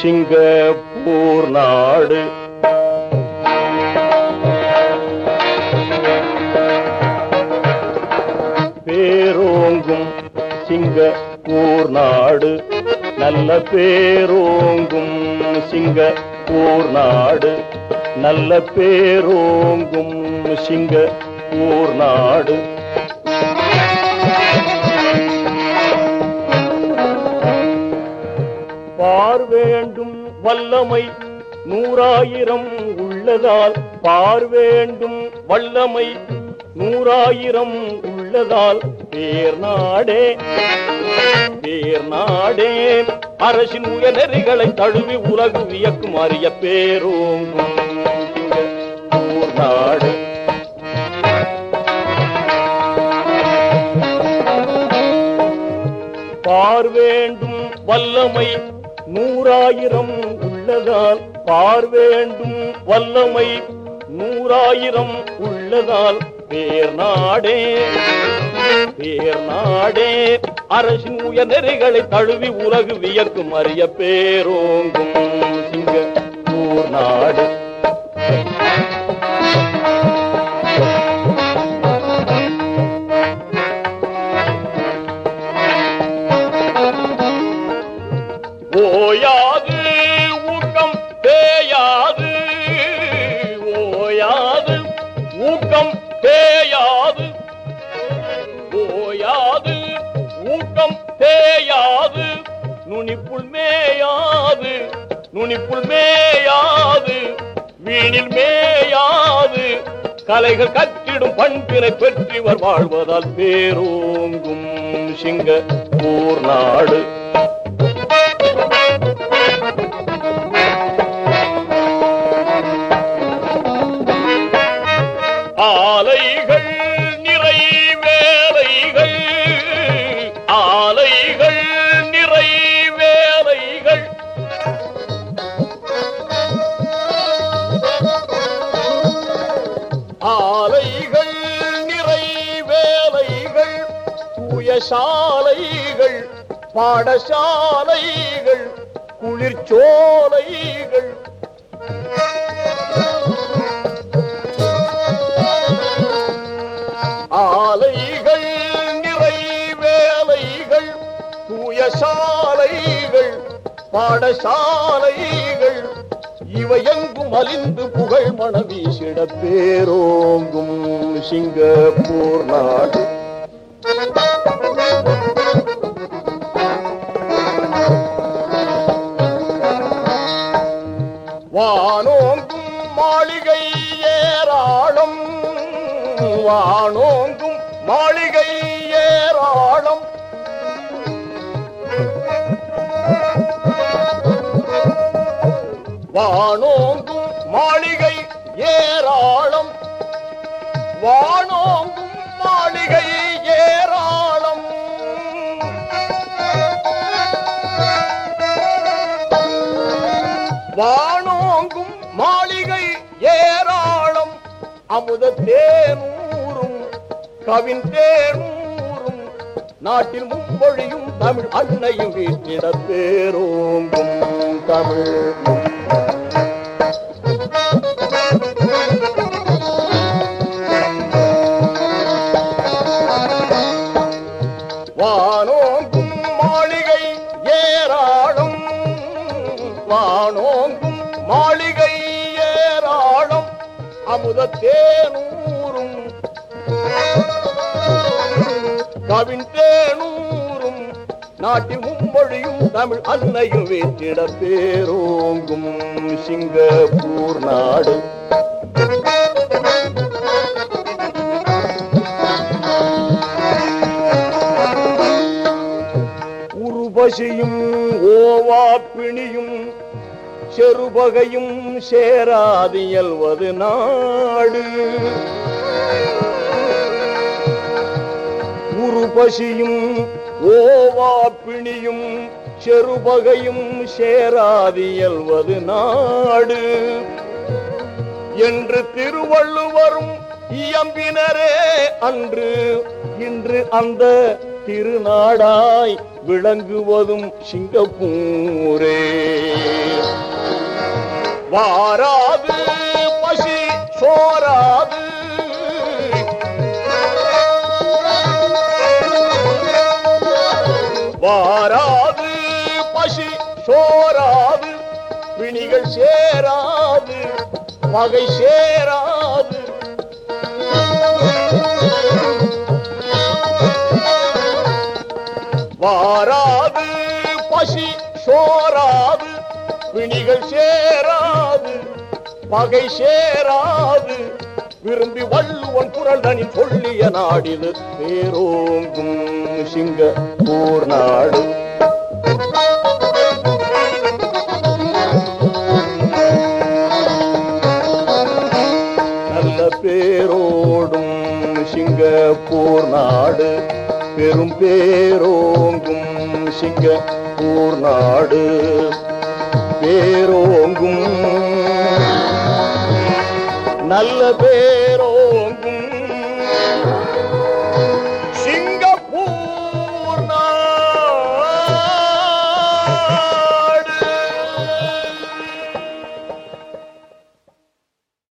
Singapore நாடு. பேரோங்கும் Singapore நாடு. நல்ல பேரோங்கும் சிங்கப்பூர் நாடு. நல்ல பேரோங்கும் சிங்கப்பூர் நாடு. வல்லமை நூறாயிரம் உள்ளதால் பார்வேண்டும் வல்லமை நூறாயிரம் உள்ளதால் பேர் நாடே. பேர் நாடே. அரசின் உயர்நெறிகளை தழுவி உலகு வியக்கும் அறிய பேரோங்கும் நாடு. பார்வேண்டும் வல்லமை நூறாயிரம் உள்ளதால் பார்வேண்டும் வல்லமை. நூறாயிரம் உள்ளதால் பேர் நாடே. பேர் நாடே. அரசின் உயர்நெறிகளை தழுவி உலகு வியக்கும் அறிய பேரோங்கும். சிங்கப்பூர் நாடு. மேயாது நுனிப்புள் மேயாது. நுனிப்புள் மேயாது. வீணில் மேயாது. கலைகள் கற்றிடும் பண்பினை பெற்றிவர் வாழ்வதால் பேரோங்கும் ஊர் நாடு. சாலைகள் பாடசாலைகள் குளிர்ச்சோலைகள். ஆலைகள் நிறை வேலைகள் தூய சாலைகள் பாடசாலைகள் இவை எங்கும் அலிந்து புகழ் மண பேரோங்கும் சிங்கப்பூர் நாடு. மாளிகை ஏராளம். வானோங்கும் மாளிகை ஏராளம். வானோங்கும் மாளிகை ஏராளம். வானோங்கும் மாளிகை ஏராளம். வா அமுத தேனூரும் கவின் தேனூரும் நாட்டில் மும்மொழியும் தமிழ் அன்னையும் வீட்டிட பேரோங்கும் தமிழ். அமுத தேனூரும் கவின் தேனூரும் நாட்டில் மும்மொழியும் தமிழ் அன்னையும் வேற்றிட பேரோங்கும் சிங்கப்பூர் நாடு. உருபசியும் ஓவா பிணியும் செருபகையும் சேராது இயல்வது நாடு. உருபசியும் ஓவாப்பிணியும் செருபகையும் சேராது இயல்வது நாடு. என்று திருவள்ளுவரும் இயம்பினரே அன்று இன்று அந்த திருநாடாய் விளங்குவதும் சிங்கப்பூரே. வாராது பசி சோராது வாராது பசி சோராது பிணிகள் சேராது பகை சேராது. வாராது பசி சோராது பிணிகள் சேராது பகை சேராது. விரும்பி வள்ளுவன் குரல் தனி சொல்லிய நாடிலு பேரோங்கும் சிங்க போர் நாடு. நல்ல பேரோடும் சிங்கப்பூர் நாடு. பெரும் பேரோங்கும் சிங்கப்பூர் நாடு. பேரோங்கும். நல்ல பேரோ